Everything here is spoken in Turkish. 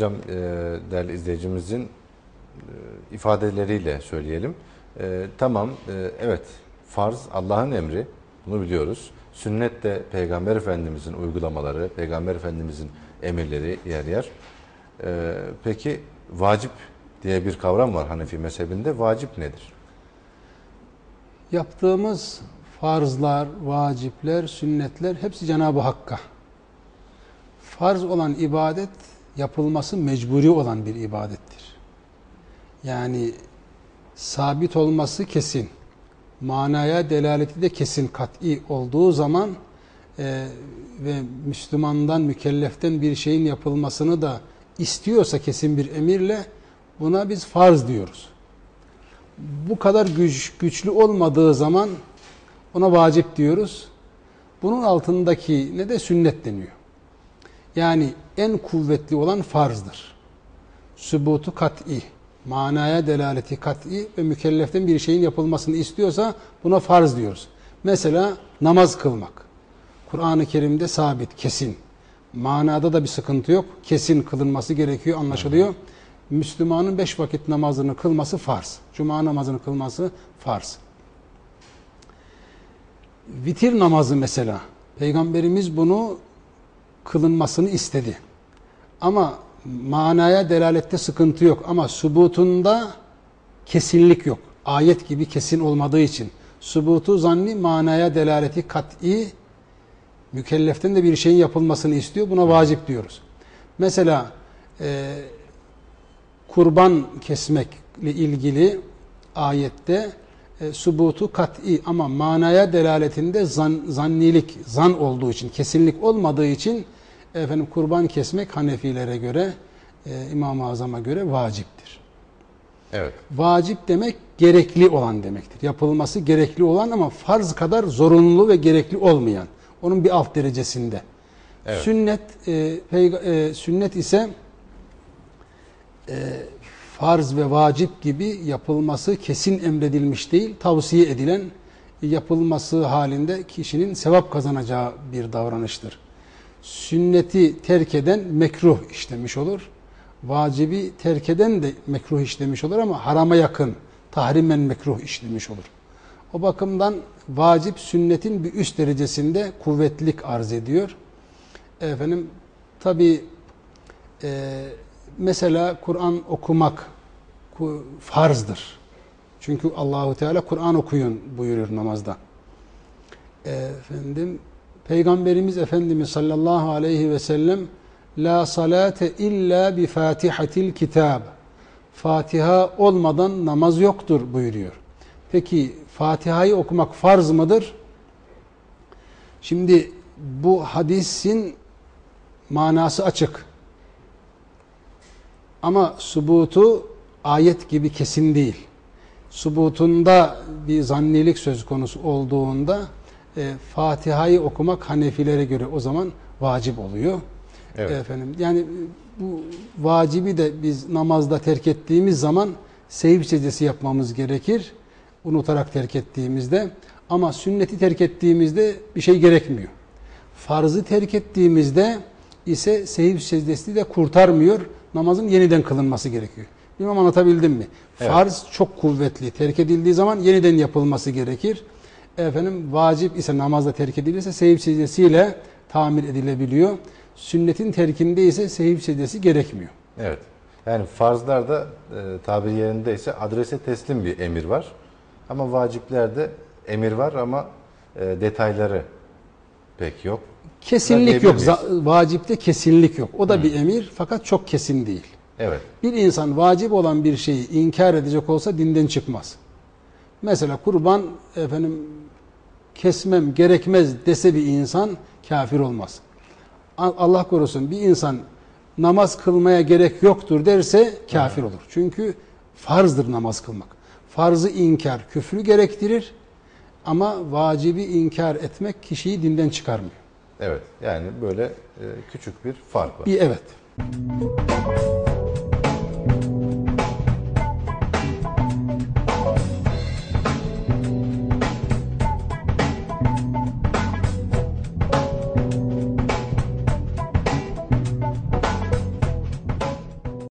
Hocam e, değerli izleyicimizin e, ifadeleriyle söyleyelim. E, tamam evet farz Allah'ın emri bunu biliyoruz. Sünnet de Peygamber Efendimizin uygulamaları, Peygamber Efendimizin emirleri yer yer. E, peki vacip diye bir kavram var Hanefi mezhebinde. Vacip nedir? Yaptığımız farzlar, vacipler, sünnetler hepsi Cenab-ı Hakk'a. Farz olan ibadet yapılması mecburi olan bir ibadettir. Yani sabit olması kesin, manaya delaleti de kesin, kat'i olduğu zaman e, ve Müslümandan, mükelleften bir şeyin yapılmasını da istiyorsa kesin bir emirle buna biz farz diyoruz. Bu kadar güç, güçlü olmadığı zaman ona vacip diyoruz. Bunun altındaki ne de sünnet deniyor. Yani en kuvvetli olan farzdır. Sübutu kat'i, manaya delaleti kat'i ve mükelleften bir şeyin yapılmasını istiyorsa buna farz diyoruz. Mesela namaz kılmak. Kur'an-ı Kerim'de sabit, kesin. Manada da bir sıkıntı yok. Kesin kılınması gerekiyor, anlaşılıyor. Müslümanın beş vakit namazını kılması farz. Cuma namazını kılması farz. Vitir namazı mesela. Peygamberimiz bunu kılınmasını istedi. Ama manaya delalette sıkıntı yok. Ama subutunda kesinlik yok. Ayet gibi kesin olmadığı için. Subutu zanni manaya delaleti kat'i mükelleften de bir şeyin yapılmasını istiyor. Buna vacip diyoruz. Mesela e, kurban kesmekle ilgili ayette e, subutu kat'i ama manaya delaletinde zan, zannilik, zan olduğu için, kesinlik olmadığı için efendim kurban kesmek Hanefilere göre, e, İmam-ı Azam'a göre vaciptir. Evet. Vacip demek gerekli olan demektir. Yapılması gerekli olan ama farz kadar zorunlu ve gerekli olmayan. Onun bir alt derecesinde. Evet. Sünnet e, e, sünnet ise e, farz ve vacip gibi yapılması kesin emredilmiş değil, tavsiye edilen yapılması halinde kişinin sevap kazanacağı bir davranıştır. Sünneti terk eden mekruh işlemiş olur. Vacibi terk eden de mekruh işlemiş olur ama harama yakın, tahrimen mekruh işlemiş olur. O bakımdan vacip sünnetin bir üst derecesinde kuvvetlik arz ediyor. Efendim tabi e, mesela Kur'an okumak farzdır. Çünkü Allahu Teala Kur'an okuyun buyuruyor namazda. Efendim Peygamberimiz Efendimiz sallallahu aleyhi ve sellem La salate illa bi fatihatil kitab. Fatiha olmadan namaz yoktur buyuruyor. Peki Fatiha'yı okumak farz mıdır? Şimdi bu hadisin manası açık. Ama subutu ayet gibi kesin değil. Subutunda bir zannilik söz konusu olduğunda e, Fatiha'yı okumak Hanefilere göre o zaman vacip oluyor. Evet. Efendim yani bu vacibi de biz namazda terk ettiğimiz zaman seyif secdesi yapmamız gerekir. Unutarak terk ettiğimizde ama sünneti terk ettiğimizde bir şey gerekmiyor. Farzı terk ettiğimizde ise seyif secdesi de kurtarmıyor. Namazın yeniden kılınması gerekiyor. Bilmem anlatabildim mi? Evet. Farz çok kuvvetli. Terk edildiği zaman yeniden yapılması gerekir. Efendim vacip ise namazda terk edilirse seyif secdesiyle tamir edilebiliyor. Sünnetin terkinde ise seyif secdesi gerekmiyor. Evet. Yani farzlarda e, tabir yerinde ise adrese teslim bir emir var. Ama vaciplerde emir var ama e, detayları pek yok. Kesinlik yok. Vacipte kesinlik yok. O da Hı. bir emir fakat çok kesin değil. Evet. Bir insan vacip olan bir şeyi inkar edecek olsa dinden çıkmaz. Mesela kurban efendim kesmem gerekmez dese bir insan kafir olmaz. Allah korusun bir insan namaz kılmaya gerek yoktur derse kafir olur. Çünkü farzdır namaz kılmak. Farzı inkar küfrü gerektirir ama vacibi inkar etmek kişiyi dinden çıkarmıyor. Evet. Yani böyle e, küçük bir fark var. Bir evet.